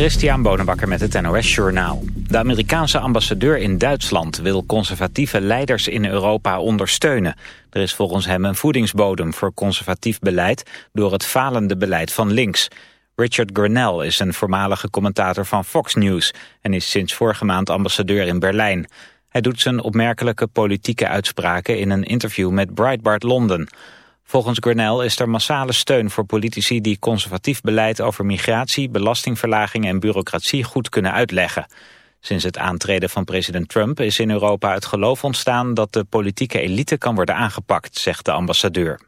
Christian Bonenbakker met het NOS Journaal. De Amerikaanse ambassadeur in Duitsland wil conservatieve leiders in Europa ondersteunen. Er is volgens hem een voedingsbodem voor conservatief beleid door het falende beleid van links. Richard Grenell is een voormalige commentator van Fox News en is sinds vorige maand ambassadeur in Berlijn. Hij doet zijn opmerkelijke politieke uitspraken in een interview met Breitbart London. Volgens Grenell is er massale steun voor politici die conservatief beleid over migratie, belastingverlaging en bureaucratie goed kunnen uitleggen. Sinds het aantreden van president Trump is in Europa het geloof ontstaan dat de politieke elite kan worden aangepakt, zegt de ambassadeur.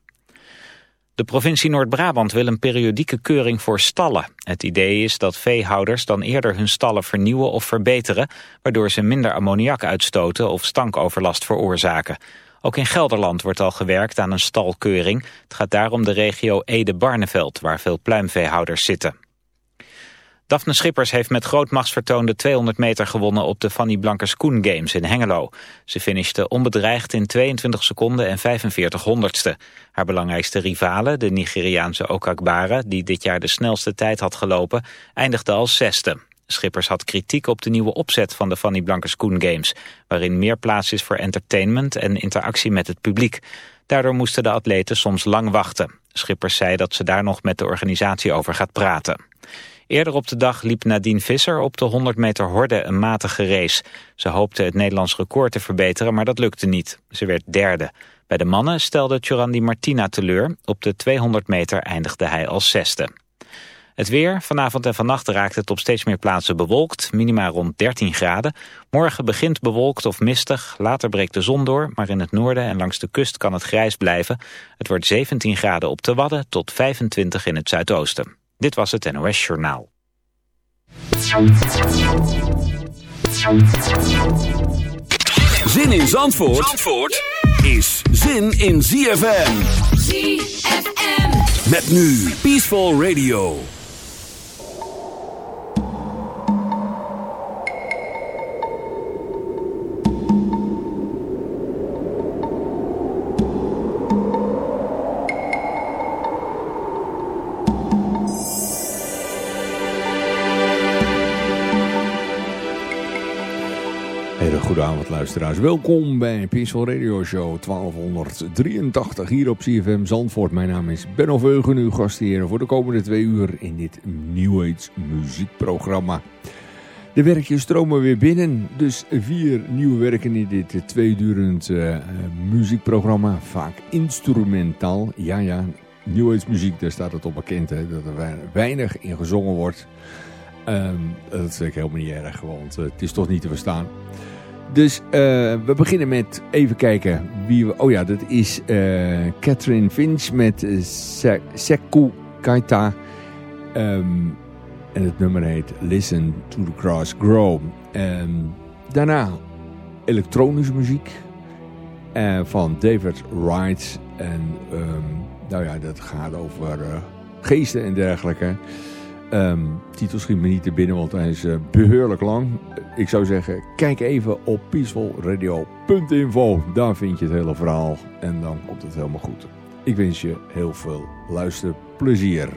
De provincie Noord-Brabant wil een periodieke keuring voor stallen. Het idee is dat veehouders dan eerder hun stallen vernieuwen of verbeteren, waardoor ze minder ammoniak uitstoten of stankoverlast veroorzaken. Ook in Gelderland wordt al gewerkt aan een stalkeuring. Het gaat daarom de regio Ede-Barneveld, waar veel pluimveehouders zitten. Daphne Schippers heeft met groot machtsvertoon de 200 meter gewonnen op de Fanny Blankers Koen Games in Hengelo. Ze finishte onbedreigd in 22 seconden en 45 honderdste. Haar belangrijkste rivale, de Nigeriaanse Okakbara, die dit jaar de snelste tijd had gelopen, eindigde als zesde. Schippers had kritiek op de nieuwe opzet van de Fanny Blankers Koen Games, waarin meer plaats is voor entertainment en interactie met het publiek. Daardoor moesten de atleten soms lang wachten. Schippers zei dat ze daar nog met de organisatie over gaat praten. Eerder op de dag liep Nadine Visser op de 100 meter horde een matige race. Ze hoopte het Nederlands record te verbeteren, maar dat lukte niet. Ze werd derde. Bij de mannen stelde Tjorandi Martina teleur. Op de 200 meter eindigde hij als zesde. Het weer, vanavond en vannacht raakt het op steeds meer plaatsen bewolkt, minima rond 13 graden. Morgen begint bewolkt of mistig, later breekt de zon door, maar in het noorden en langs de kust kan het grijs blijven. Het wordt 17 graden op de Wadden tot 25 in het zuidoosten. Dit was het NOS Journaal. Zin in Zandvoort, Zandvoort is zin in ZFM. ZFM. Met nu Peaceful Radio. Luisteraars, welkom bij Peaceful Radio Show 1283 hier op CFM Zandvoort. Mijn naam is Benno Veugen, uw gastheer voor de komende twee uur in dit New Age muziekprogramma. De werkjes stromen weer binnen, dus vier nieuwe werken in dit tweedurend uh, muziekprogramma. Vaak instrumentaal, ja ja, New Age muziek, daar staat het op bekend hè, dat er weinig in gezongen wordt. Um, dat is ik helemaal niet erg, want uh, het is toch niet te verstaan. Dus uh, we beginnen met even kijken wie we... Oh ja, dat is uh, Catherine Finch met uh, Sekou Kaita. Um, en het nummer heet Listen to the Grass Grow. Um, daarna elektronische muziek van David Wright. En um, nou ja, dat gaat over geesten en dergelijke. Um, titel schiet me niet te binnen, want hij is uh, behoorlijk lang. Ik zou zeggen, kijk even op peacefulradio.info. Daar vind je het hele verhaal en dan komt het helemaal goed. Ik wens je heel veel luisterplezier.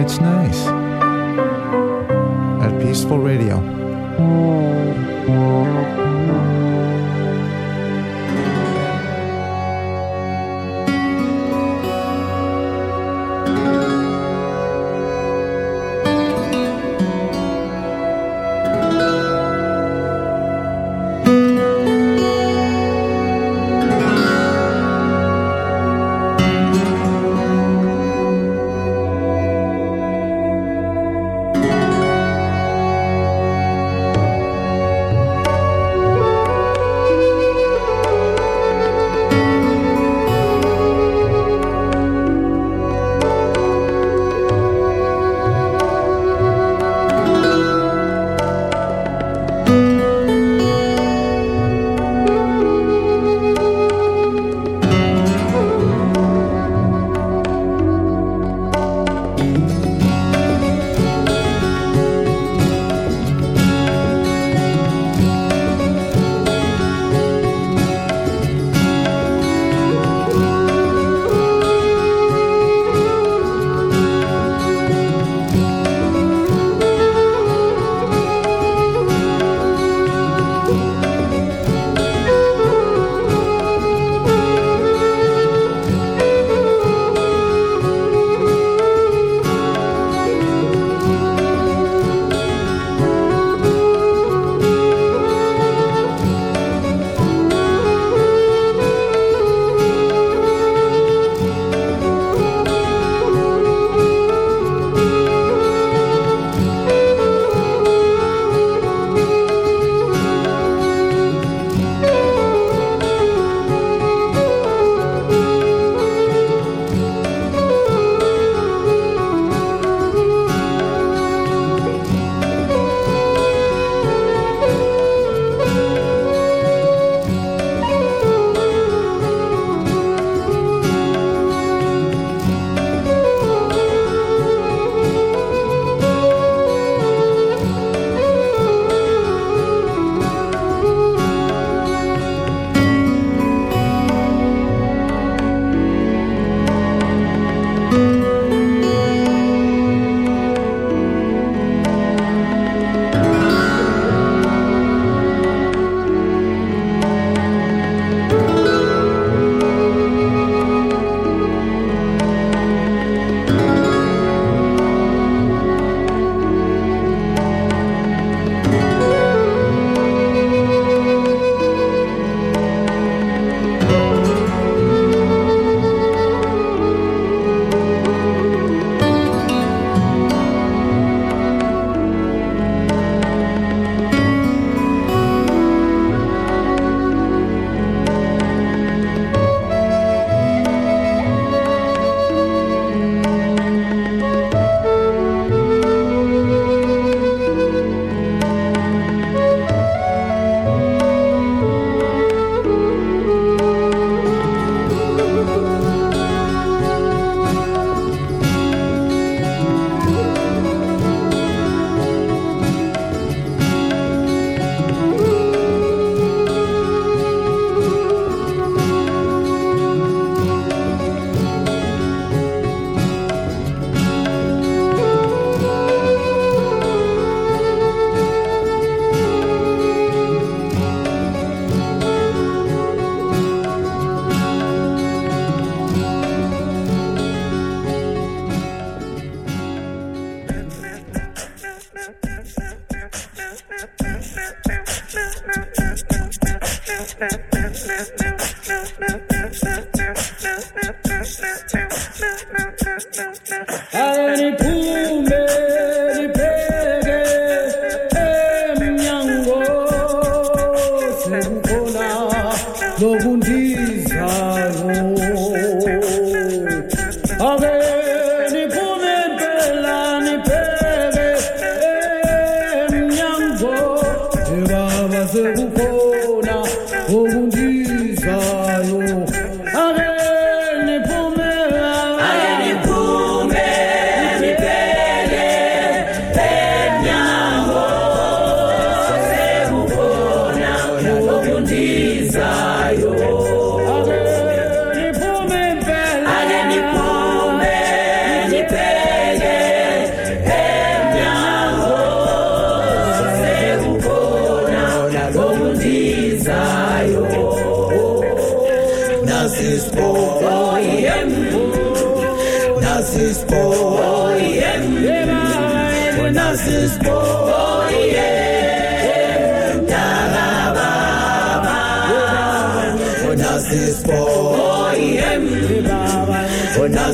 It's nice.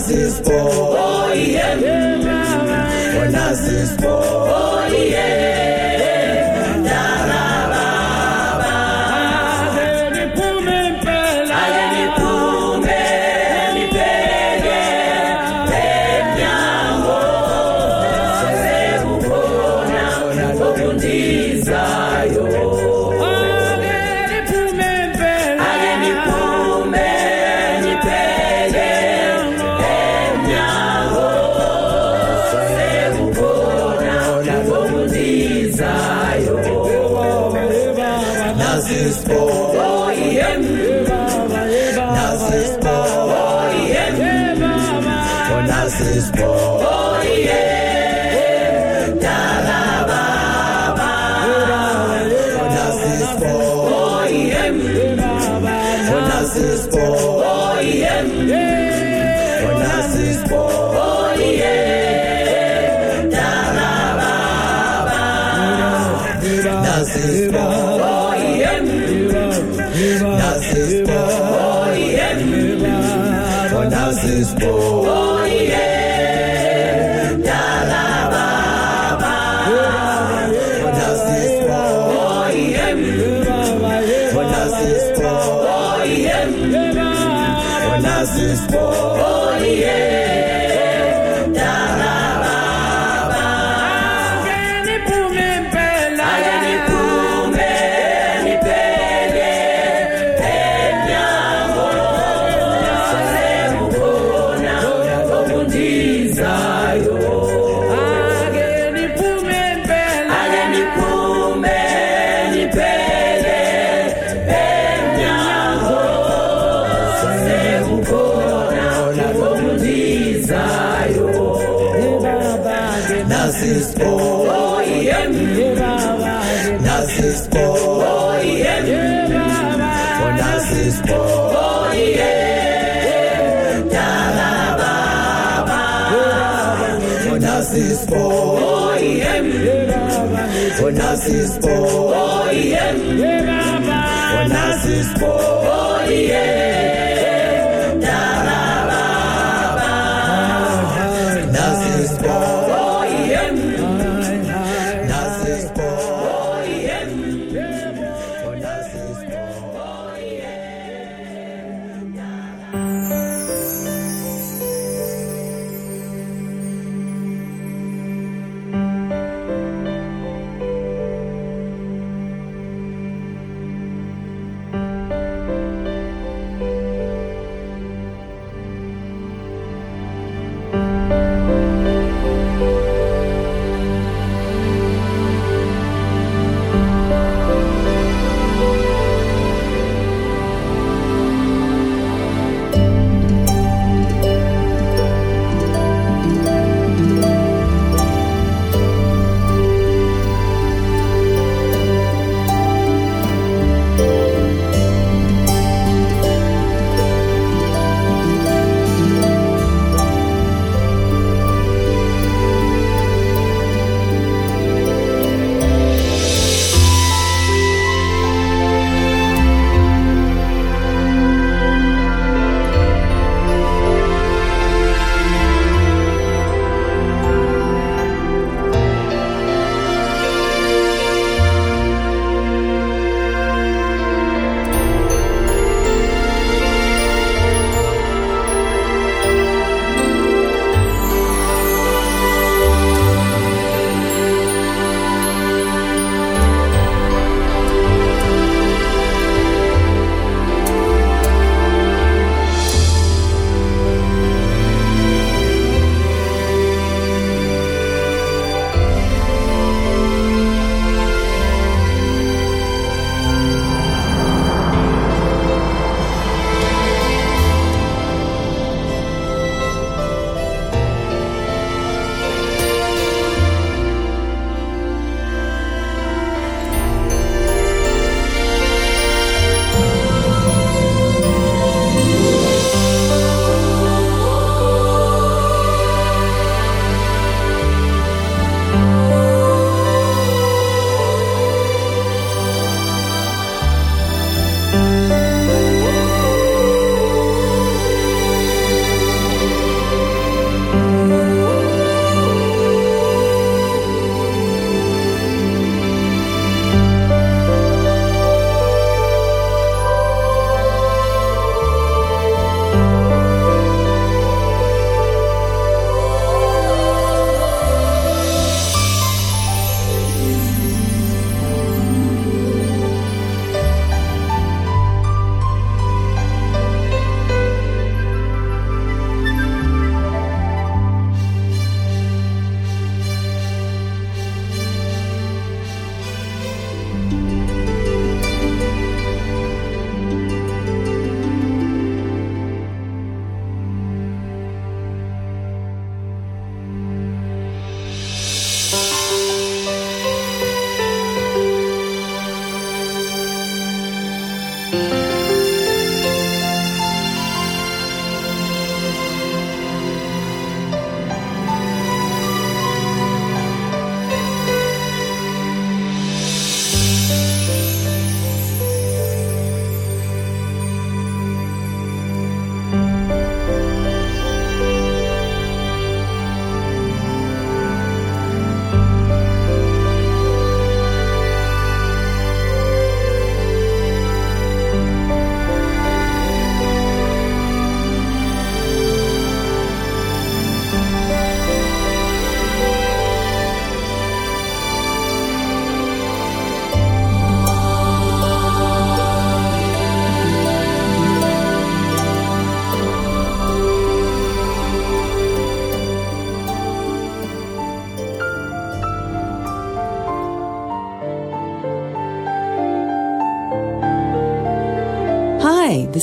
existence. him. Nas is Wanasispo OEM. Oh, yeah, Baba. Wanasispo OEM. Oh,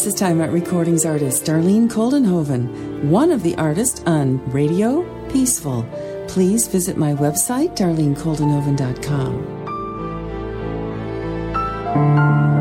This is Time Out Recordings artist Darlene Coldenhoven, one of the artists on Radio Peaceful. Please visit my website, darlenecoldenhoven.com.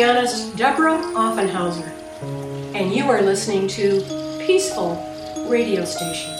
pianist Deborah Offenhauser, and you are listening to Peaceful Radio Station.